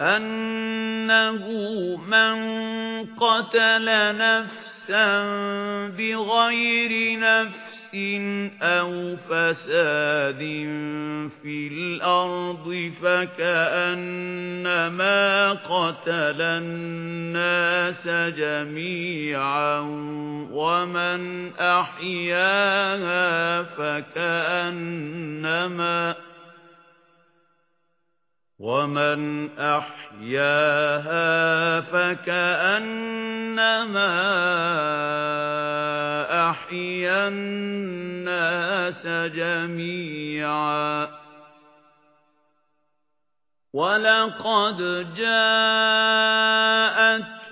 أَنَّهُ مَنْ قَتَلَ نَفْسًا بِغَيْرِ نَفْسٍ أَوْ فَسَادٍ فِي الْأَرْضِ فَكَأَنَّمَا قَتَلَ النَّاسَ جَمِيعًا وَمَنْ أَحْيَاهَا فَكَأَنَّمَا وَمَنْ أَحْيَاهَا فَكَأَنَّمَا أَحْيَا النَّاسَ جَمِيعًا وَلَقَدْ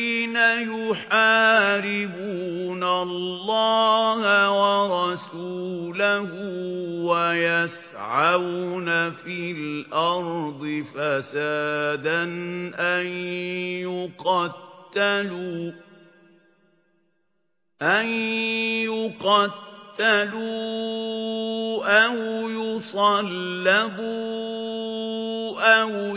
الَّذِينَ يُحَارِبُونَ اللَّهَ وَرَسُولَهُ وَيَسْعَوْنَ فِي الْأَرْضِ فَسَادًا أَن يُقَتَّلُوا أَن يُقَتَّلُوا أَوْ يُصَلَّبُوا أَوْ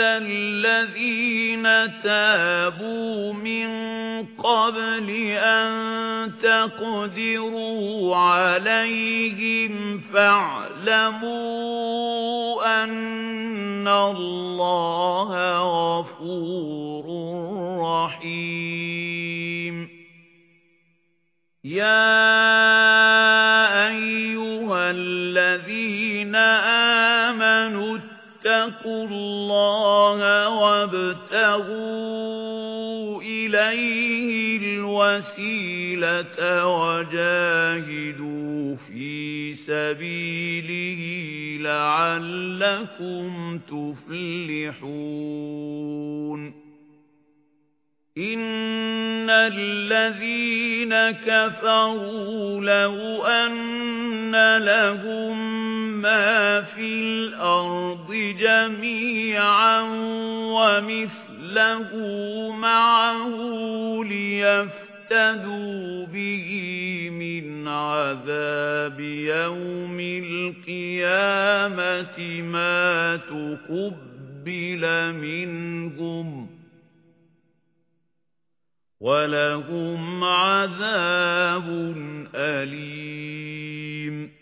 إِلَّا الَّذِينَ تَابُوا مِن قَبْلِ أَن تَقْدِرُوا عَلَيْهِمْ فَاعْلَمُوا أَنَّ اللَّهَ غَفُورٌ رَّحِيمٌ. يَا أَيُّهَا الَّذِينَ آمَنُوا اتَّقُوا اللَّهَ وَابْتَغُوا إِلَيْهِ الْوَسِيلَةَ وَجَاهِدُوا فِي سَبِيلِهِ لَعَلَّكُمْ تُفْلِحُونَ. إِنَّ الَّذِينَ كَفَرُوا لَوْ أَنَّ لَهُم مَّا فِي الْأَرْضِ جَمِيعًا وَمِثْلَهُ مَعَهُ لِيَفْتَدُوا بِهِ مِنْ عَذَابِ يَوْمِ الْقِيَامَةِ مَا تُقُبِّلَ مِنْهُمْ وَلَهُمْ عَذَابٌ أَلِيمٌ.